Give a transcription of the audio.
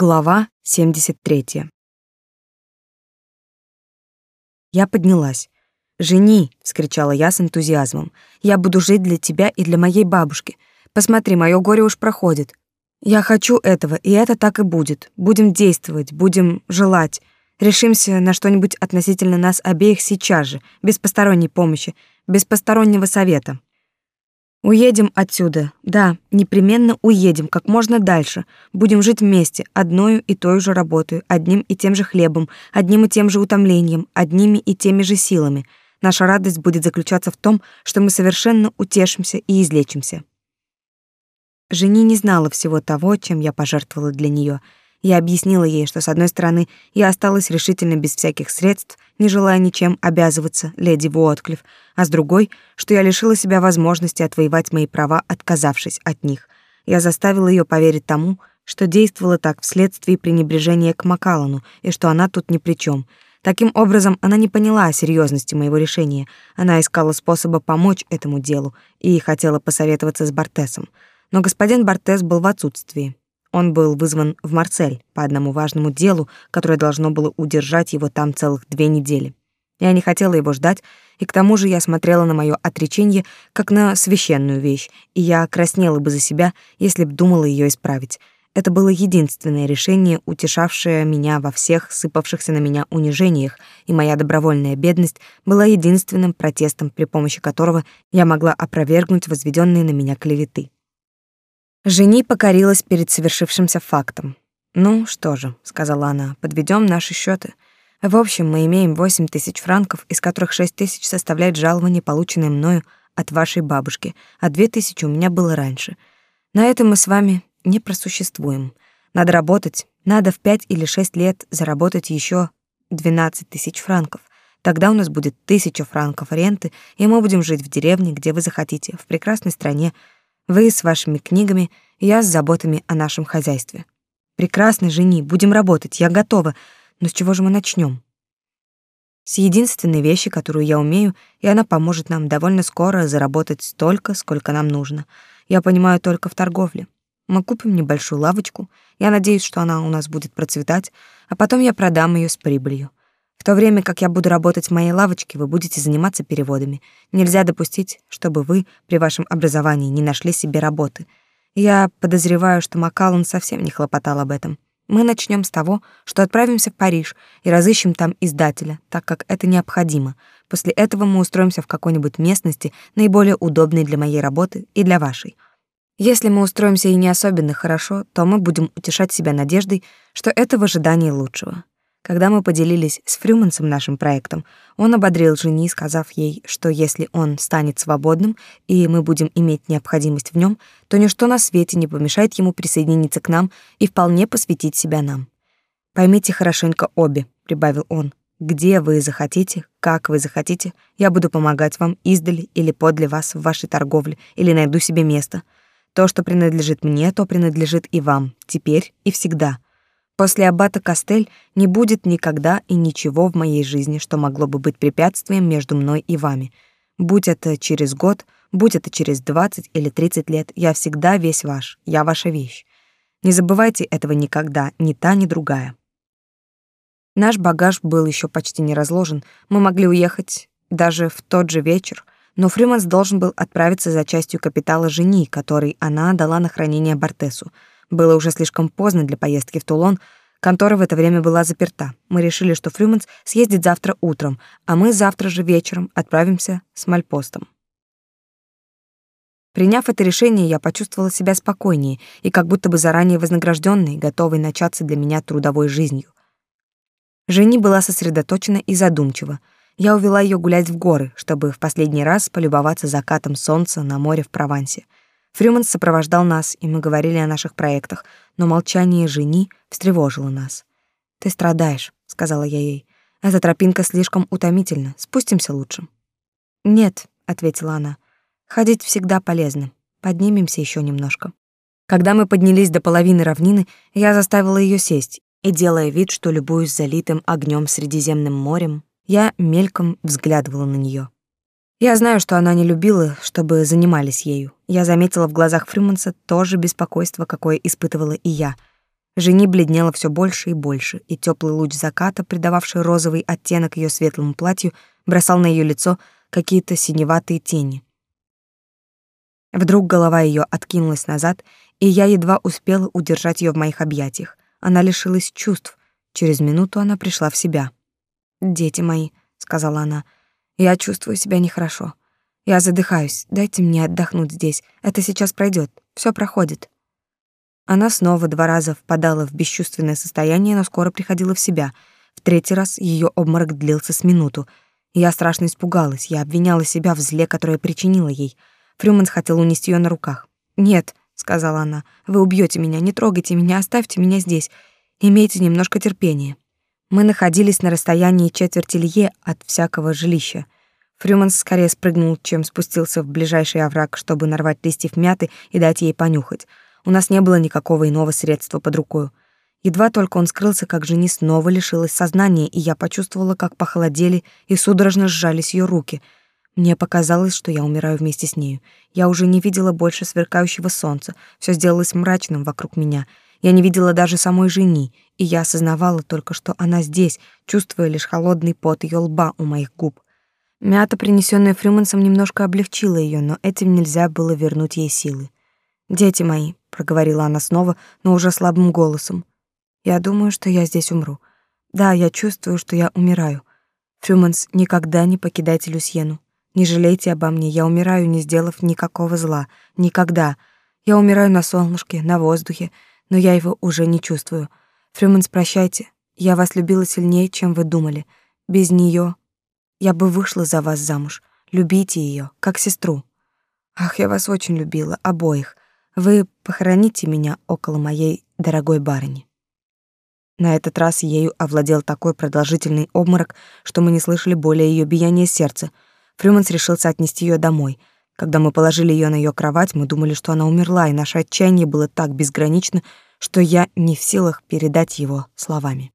Глава 73. Я поднялась. «Жени!» — вскричала я с энтузиазмом. «Я буду жить для тебя и для моей бабушки. Посмотри, мое горе уж проходит. Я хочу этого, и это так и будет. Будем действовать, будем желать. Решимся на что-нибудь относительно нас обеих сейчас же, без посторонней помощи, без постороннего совета». Уедем отсюда. Да, непременно уедем как можно дальше. Будем жить вместе, одною и той же работой, одним и тем же хлебом, одним и тем же утомлением, одними и теми же силами. Наша радость будет заключаться в том, что мы совершенно утешимся и излечимся. Жени не знала всего того, чем я пожертвовала для нее — я объяснила ей, что с одной стороны, я осталась решительно без всяких средств, не желая ничем обязываться леди Уотклифф, а с другой, что я лишила себя возможности отвоевать мои права, отказавшись от них. Я заставила ее поверить тому, что действовала так вследствие пренебрежения к Макалану и что она тут ни при чем. Таким образом, она не поняла серьезности моего решения. Она искала способа помочь этому делу и хотела посоветоваться с Бартесом. Но господин Бартес был в отсутствии. Он был вызван в Марсель по одному важному делу, которое должно было удержать его там целых две недели. Я не хотела его ждать, и к тому же я смотрела на мое отречение как на священную вещь, и я краснела бы за себя, если б думала ее исправить. Это было единственное решение, утешавшее меня во всех сыпавшихся на меня унижениях, и моя добровольная бедность была единственным протестом, при помощи которого я могла опровергнуть возведенные на меня клеветы. Жени покорилась перед совершившимся фактом. «Ну что же», — сказала она, — «подведем наши счеты. В общем, мы имеем восемь тысяч франков, из которых шесть тысяч составляет жалование, полученное мною от вашей бабушки, а две тысячи у меня было раньше. На этом мы с вами не просуществуем. Надо работать, надо в пять или шесть лет заработать еще двенадцать тысяч франков. Тогда у нас будет тысяча франков ренты, и мы будем жить в деревне, где вы захотите, в прекрасной стране, вы с вашими книгами, я с заботами о нашем хозяйстве. Прекрасно, жени, будем работать, я готова. Но с чего же мы начнем? С единственной вещи, которую я умею, и она поможет нам довольно скоро заработать столько, сколько нам нужно. Я понимаю только в торговле. Мы купим небольшую лавочку. Я надеюсь, что она у нас будет процветать, а потом я продам ее с прибылью. В то время как я буду работать в моей лавочке, вы будете заниматься переводами. Нельзя допустить, чтобы вы при вашем образовании не нашли себе работы. Я подозреваю, что Макаллан совсем не хлопотал об этом. Мы начнем с того, что отправимся в Париж и разыщем там издателя, так как это необходимо. После этого мы устроимся в какой-нибудь местности, наиболее удобной для моей работы и для вашей. Если мы устроимся и не особенно хорошо, то мы будем утешать себя надеждой, что это в ожидании лучшего. Когда мы поделились с Фрюмансом нашим проектом, он ободрил жени, сказав ей, что если он станет свободным и мы будем иметь необходимость в нем, то ничто на свете не помешает ему присоединиться к нам и вполне посвятить себя нам. Поймите хорошенько обе, прибавил он. Где вы захотите, как вы захотите, я буду помогать вам издали или подле вас в вашей торговле, или найду себе место. То, что принадлежит мне, то принадлежит и вам, теперь и всегда. После аббата Кастель не будет никогда и ничего в моей жизни, что могло бы быть препятствием между мной и вами. Будь это через год, будь это через 20 или 30 лет, я всегда весь ваш, я ваша вещь. Не забывайте этого никогда, ни та, ни другая. Наш багаж был еще почти не разложен, мы могли уехать даже в тот же вечер, но Фриманс должен был отправиться за частью капитала жени, который она дала на хранение Бартесу — было уже слишком поздно для поездки в Тулон, контора в это время была заперта. Мы решили, что Фрюманс съездит завтра утром, а мы завтра же вечером отправимся с Мальпостом. Приняв это решение, я почувствовала себя спокойнее и как будто бы заранее вознагражденной, готовой начаться для меня трудовой жизнью. Жени была сосредоточена и задумчива. Я увела ее гулять в горы, чтобы в последний раз полюбоваться закатом солнца на море в Провансе — Фрюман сопровождал нас, и мы говорили о наших проектах, но молчание жени встревожило нас. «Ты страдаешь», — сказала я ей. «Эта тропинка слишком утомительна. Спустимся лучше». «Нет», — ответила она. «Ходить всегда полезно. Поднимемся еще немножко». Когда мы поднялись до половины равнины, я заставила ее сесть, и, делая вид, что любуюсь залитым огнем Средиземным морем, я мельком взглядывала на нее. Я знаю, что она не любила, чтобы занимались ею. Я заметила в глазах Фрюманса то же беспокойство, какое испытывала и я. Жени бледнела все больше и больше, и теплый луч заката, придававший розовый оттенок ее светлому платью, бросал на ее лицо какие-то синеватые тени. Вдруг голова ее откинулась назад, и я едва успела удержать ее в моих объятиях. Она лишилась чувств. Через минуту она пришла в себя. «Дети мои», — сказала она, — «я чувствую себя нехорошо. Я задыхаюсь. Дайте мне отдохнуть здесь. Это сейчас пройдет. Все проходит». Она снова два раза впадала в бесчувственное состояние, но скоро приходила в себя. В третий раз ее обморок длился с минуту. Я страшно испугалась. Я обвиняла себя в зле, которое причинила ей — Фрюманс хотел унести ее на руках. «Нет», — сказала она, — «вы убьете меня, не трогайте меня, оставьте меня здесь. Имейте немножко терпения». Мы находились на расстоянии четверти лье от всякого жилища. Фрюманс скорее спрыгнул, чем спустился в ближайший овраг, чтобы нарвать листьев мяты и дать ей понюхать. У нас не было никакого иного средства под рукой. Едва только он скрылся, как жени снова лишилась сознания, и я почувствовала, как похолодели и судорожно сжались ее руки — мне показалось, что я умираю вместе с нею. Я уже не видела больше сверкающего солнца. Все сделалось мрачным вокруг меня. Я не видела даже самой жени, и я осознавала только, что она здесь, чувствуя лишь холодный пот ее лба у моих губ. Мята, принесенная Фрюмансом, немножко облегчила ее, но этим нельзя было вернуть ей силы. «Дети мои», — проговорила она снова, но уже слабым голосом, — «я думаю, что я здесь умру. Да, я чувствую, что я умираю. Фрюманс, никогда не покидайте Люсьену. Не жалейте обо мне, я умираю, не сделав никакого зла. Никогда. Я умираю на солнышке, на воздухе, но я его уже не чувствую. Фрюманс, прощайте. Я вас любила сильнее, чем вы думали. Без нее я бы вышла за вас замуж. Любите ее, как сестру. Ах, я вас очень любила, обоих. Вы похороните меня около моей дорогой барыни. На этот раз ею овладел такой продолжительный обморок, что мы не слышали более ее биения сердца — Фрюманс решился отнести ее домой. Когда мы положили ее на ее кровать, мы думали, что она умерла, и наше отчаяние было так безгранично, что я не в силах передать его словами.